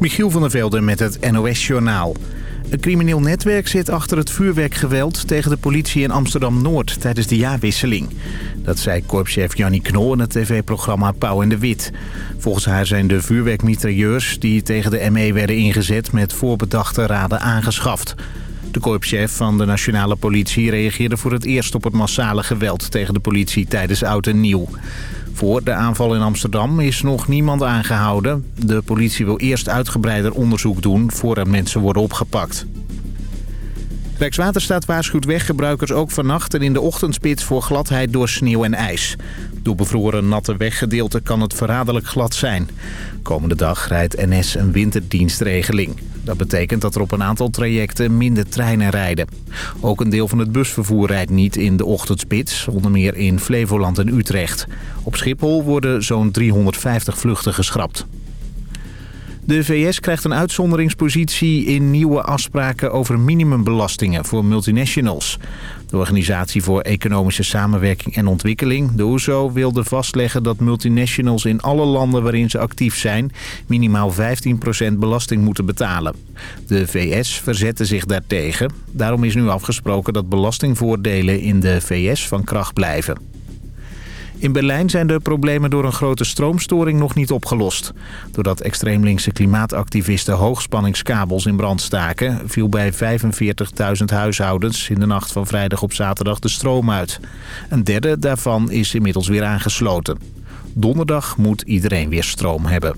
Michiel van der Velden met het NOS-journaal. Een crimineel netwerk zit achter het vuurwerkgeweld tegen de politie in Amsterdam-Noord tijdens de jaarwisseling. Dat zei korpschef Jannie Knol in het tv-programma Pauw en de Wit. Volgens haar zijn de vuurwerkmitrailleurs die tegen de ME werden ingezet met voorbedachte raden aangeschaft. De korpschef van de nationale politie reageerde voor het eerst op het massale geweld tegen de politie tijdens Oud en Nieuw. Voor de aanval in Amsterdam is nog niemand aangehouden. De politie wil eerst uitgebreider onderzoek doen voordat mensen worden opgepakt. Rijkswaterstaat waarschuwt weggebruikers ook vannacht en in de ochtendspits voor gladheid door sneeuw en ijs. Door bevroren natte weggedeelten kan het verraderlijk glad zijn. Komende dag rijdt NS een winterdienstregeling. Dat betekent dat er op een aantal trajecten minder treinen rijden. Ook een deel van het busvervoer rijdt niet in de ochtendspits, onder meer in Flevoland en Utrecht. Op Schiphol worden zo'n 350 vluchten geschrapt. De VS krijgt een uitzonderingspositie in nieuwe afspraken over minimumbelastingen voor multinationals. De Organisatie voor Economische Samenwerking en Ontwikkeling, de OESO, wilde vastleggen dat multinationals in alle landen waarin ze actief zijn minimaal 15% belasting moeten betalen. De VS verzette zich daartegen. Daarom is nu afgesproken dat belastingvoordelen in de VS van kracht blijven. In Berlijn zijn de problemen door een grote stroomstoring nog niet opgelost. Doordat extreemlinkse klimaatactivisten hoogspanningskabels in brand staken... viel bij 45.000 huishoudens in de nacht van vrijdag op zaterdag de stroom uit. Een derde daarvan is inmiddels weer aangesloten. Donderdag moet iedereen weer stroom hebben.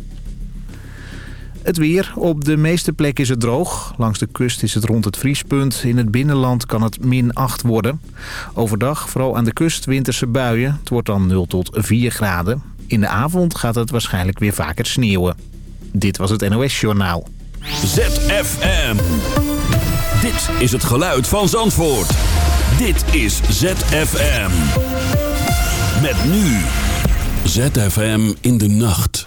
Het weer. Op de meeste plekken is het droog. Langs de kust is het rond het vriespunt. In het binnenland kan het min 8 worden. Overdag, vooral aan de kust, winterse buien. Het wordt dan 0 tot 4 graden. In de avond gaat het waarschijnlijk weer vaker sneeuwen. Dit was het NOS Journaal. ZFM. Dit is het geluid van Zandvoort. Dit is ZFM. Met nu. ZFM in de nacht.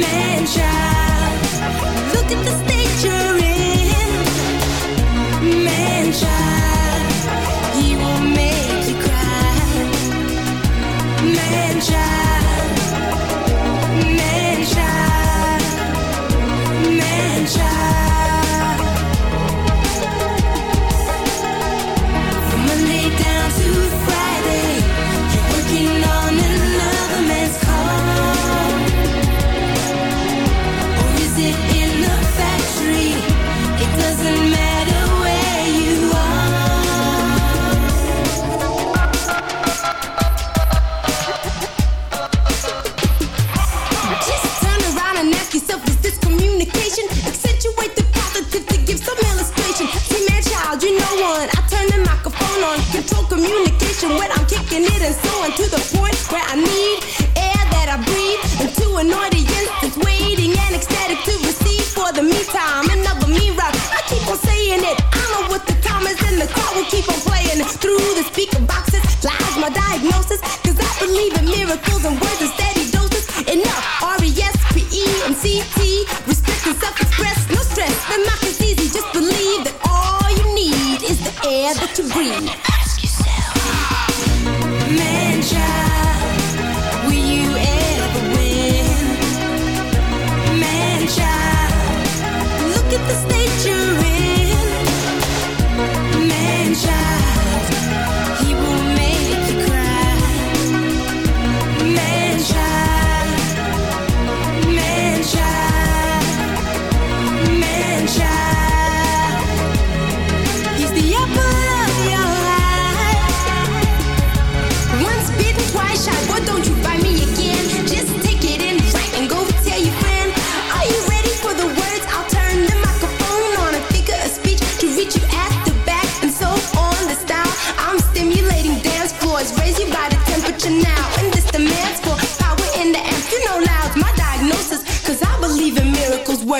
man child. Look at the on to the point where I need air that I breathe into an audience that's waiting and ecstatic to receive for the meantime another me rock. I keep on saying it. I know what the time is and the crowd will keep on playing through the speaker boxes. Lies my diagnosis, cause I believe in miracles and words instead.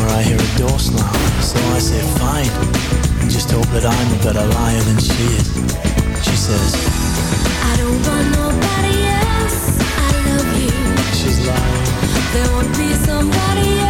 where I hear a door slam. So I say, fine, and just hope that I'm a better liar than she is. She says, I don't want nobody else, I love you. She's lying. There won't be somebody else.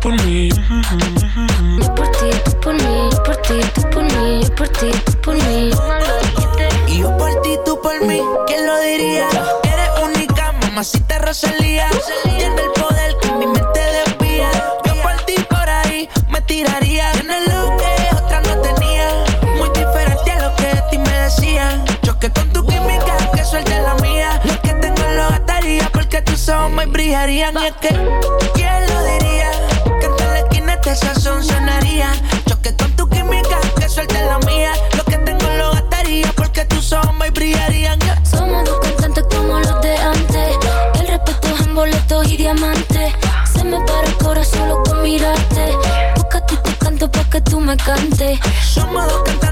por mí. por ti, por mí. por ti, por mí. por ti, por mí. Y yo por ti, tú por mí. ¿Quién lo diría? Eres única, mamacita Rosalía. Tiene el poder que mi mente desvía. Yo por ti, por ahí, me tiraría. Tienes lo que otra no tenía. Muy diferente a lo que de ti me decían. Choque con tu química, que suelte la mía. Lo que tengo lo gastaría porque tú ojos me brillarían. Y es que, ¿quién lo diría? son sazón sonaría. Choque con tu química, que suelte la mía. Lo que tengo lo gastaría porque tú ojos y brillarían. Somos dos cantantes como los de antes. El respeto es en boletos y diamantes. Se me para el corazón solo con mirarte. Busca tú te canto pa' que tú me cantes. Somos dos cantantes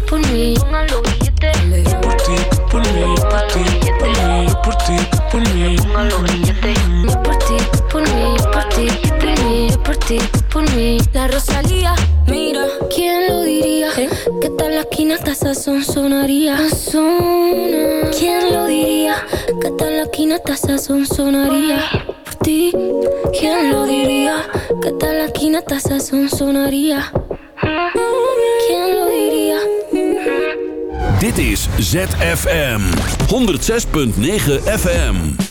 sonaría? Sona. ¿Quién lo diría? Que tal la quinata sazón sonaría por ti. ¿Quién lo diría? Que tal la sazón sonaría. ¿Quién lo diría? Dit is ZFM 106.9 FM.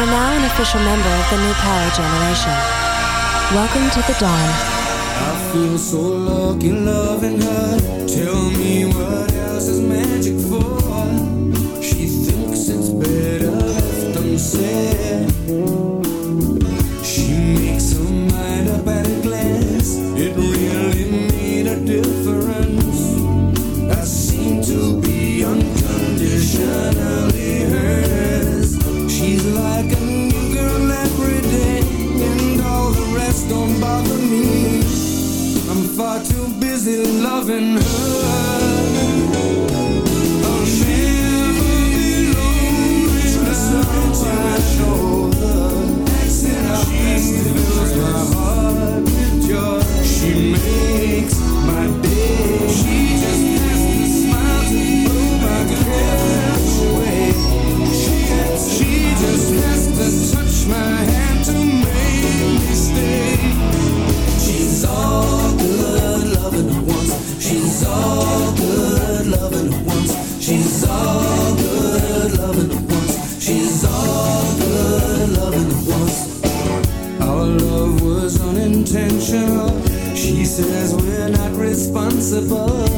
are now an official member of the New Power Generation. Welcome to the dawn. I feel so lucky loving her. Tell me what else is magic for? She thinks it's better left unsaid. She makes her mind up at a glance. It really made a difference. And Hood potential. She says we're not responsible.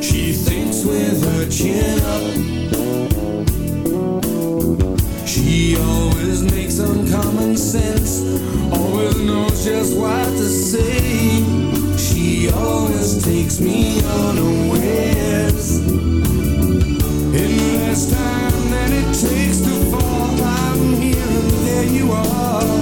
She thinks with her chin up. She always makes uncommon sense, always knows just what to say. She always takes me unawares. In less time than it takes to fall, I'm here and there you are.